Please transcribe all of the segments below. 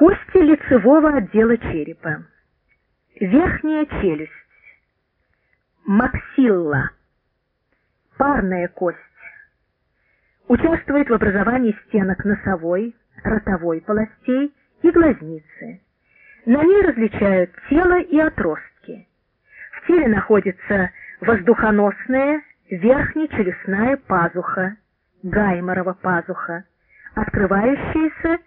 Кости лицевого отдела черепа. Верхняя челюсть. Максилла. Парная кость. Участвует в образовании стенок носовой, ротовой полостей и глазницы. На ней различают тело и отростки. В теле находится воздухоносная верхнечелюстная пазуха, гайморова пазуха, открывающаяся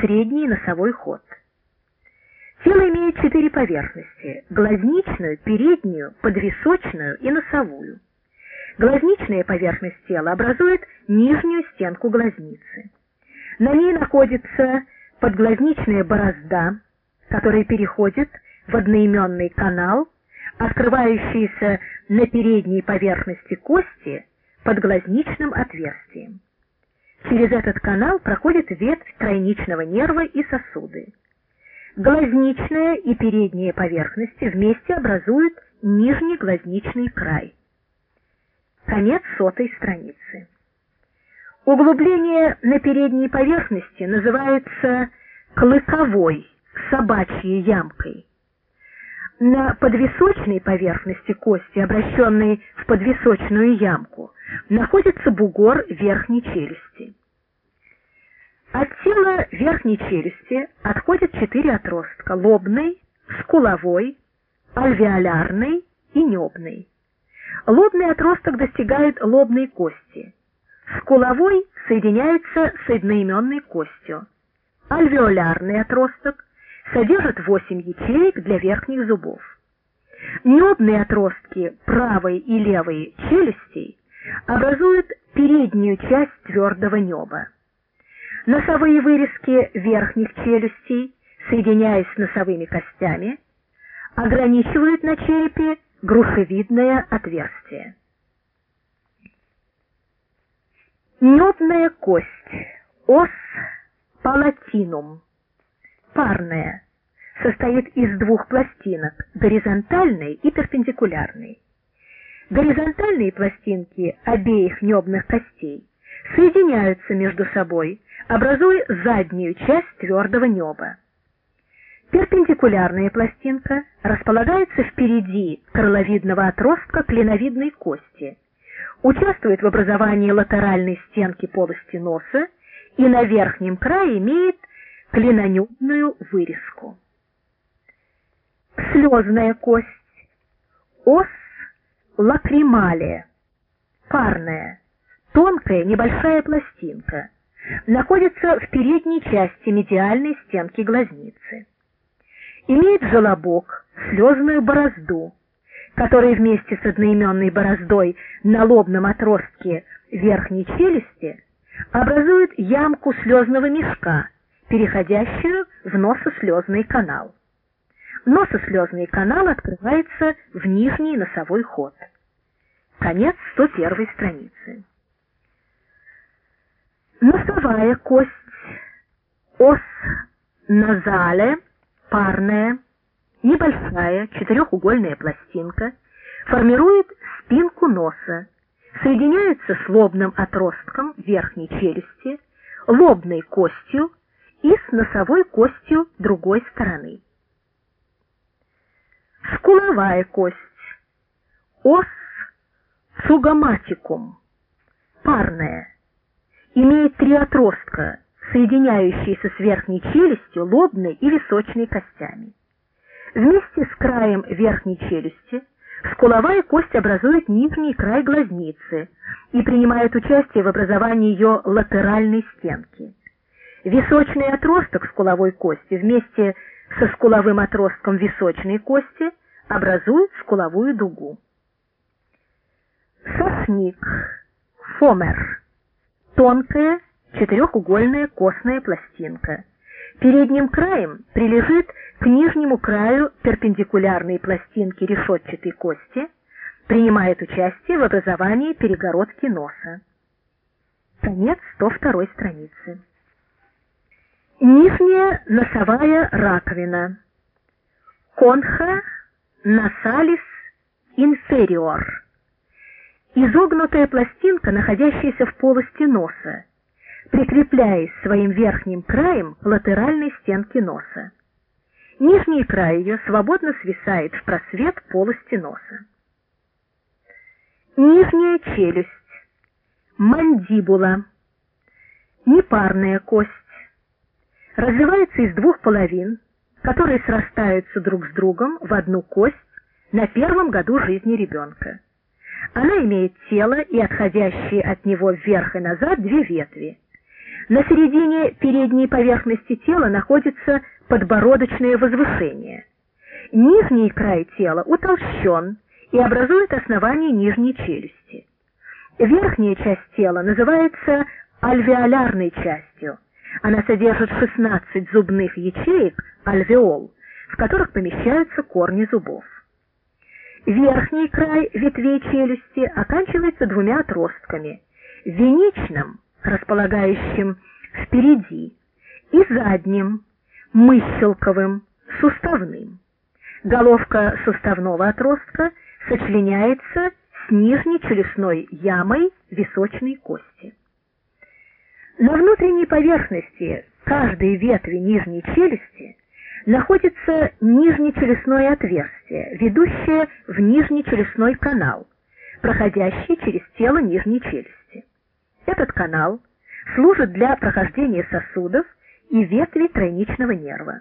средний носовой ход. Тело имеет четыре поверхности – глазничную, переднюю, подвисочную и носовую. Глазничная поверхность тела образует нижнюю стенку глазницы. На ней находится подглазничная борозда, которая переходит в одноименный канал, открывающийся на передней поверхности кости под глазничным отверстием. Через этот канал проходит ветвь тройничного нерва и сосуды. Глазничная и передняя поверхности вместе образуют нижний глазничный край. Конец сотой страницы. Углубление на передней поверхности называется клыковой, собачьей ямкой. На подвисочной поверхности кости, обращенной в подвисочную ямку, находится бугор верхней челюсти. От тела верхней челюсти отходят четыре отростка – лобный, скуловой, альвеолярный и небный. Лобный отросток достигает лобной кости. Скуловой соединяется с одноименной костью. Альвеолярный отросток содержит 8 ячеек для верхних зубов. Небные отростки правой и левой челюстей образуют переднюю часть твердого неба. Носовые вырезки верхних челюстей, соединяясь с носовыми костями, ограничивают на черепе грушевидное отверстие. Небная кость, ос палатинум, парная, состоит из двух пластинок, горизонтальной и перпендикулярной. Горизонтальные пластинки обеих небных костей соединяются между собой, образуя заднюю часть твердого неба. Перпендикулярная пластинка располагается впереди крыловидного отростка клиновидной кости, участвует в образовании латеральной стенки полости носа и на верхнем крае имеет клинонюбную вырезку. Слезная кость, ос лакрималия, парная, тонкая небольшая пластинка, находится в передней части медиальной стенки глазницы. Имеет желобок, слезную борозду, который вместе с одноименной бороздой на лобном отростке верхней челюсти образует ямку слезного мешка, переходящую в носослезный канал. Носослезный канал открывается в нижний носовой ход. Конец 101 страницы. Носовая кость, ос назале, парная, небольшая четырехугольная пластинка, формирует спинку носа, соединяется с лобным отростком верхней челюсти, лобной костью и с носовой костью другой стороны. Скуловая кость. Ос сугаматикум. Парная. Имеет три отростка, соединяющиеся с верхней челюстью, лобной и височной костями. Вместе с краем верхней челюсти скуловая кость образует нижний край глазницы и принимает участие в образовании ее латеральной стенки. Височный отросток скуловой кости вместе со скуловым отростком височной кости образуют скуловую дугу. Сосник, фомер, тонкая четырехугольная костная пластинка. Передним краем прилежит к нижнему краю перпендикулярной пластинки решетчатой кости, принимает участие в образовании перегородки носа. Конец 102 страницы. Нижняя носовая раковина. Конха насалис инфериор. Изогнутая пластинка, находящаяся в полости носа, прикрепляясь своим верхним краем к латеральной стенке носа. Нижний край ее свободно свисает в просвет полости носа. Нижняя челюсть, мандибула, непарная кость, развивается из двух половин, которые срастаются друг с другом в одну кость на первом году жизни ребенка. Она имеет тело и отходящие от него вверх и назад две ветви. На середине передней поверхности тела находится подбородочное возвышение. Нижний край тела утолщен и образует основание нижней челюсти. Верхняя часть тела называется альвеолярной частью. Она содержит 16 зубных ячеек, альвеол, в которых помещаются корни зубов. Верхний край ветвей челюсти оканчивается двумя отростками, венечным, располагающим впереди, и задним, мыселковым, суставным. Головка суставного отростка сочленяется с нижней челюстной ямой височной кости. На внутренней поверхности каждой ветви нижней челюсти находится нижнечелюстное отверстие, ведущее в нижнечелюстной канал, проходящий через тело нижней челюсти. Этот канал служит для прохождения сосудов и ветви тройничного нерва.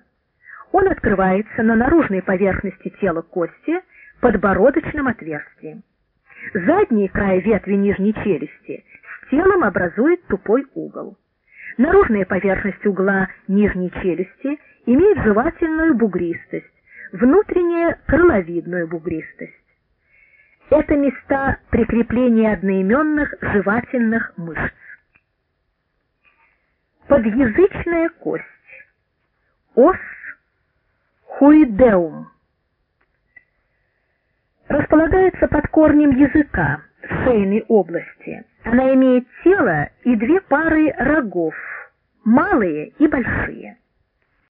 Он открывается на наружной поверхности тела кости подбородочным отверстием. Задний край ветви нижней челюсти с телом образует тупой угол. Наружная поверхность угла нижней челюсти имеет жевательную бугристость, внутренняя крыловидную бугристость. Это места прикрепления одноименных жевательных мышц. Подъязычная кость. Ос хуидеум. Располагается под корнем языка в шейной области. Она имеет тело и две пары рогов, малые и большие.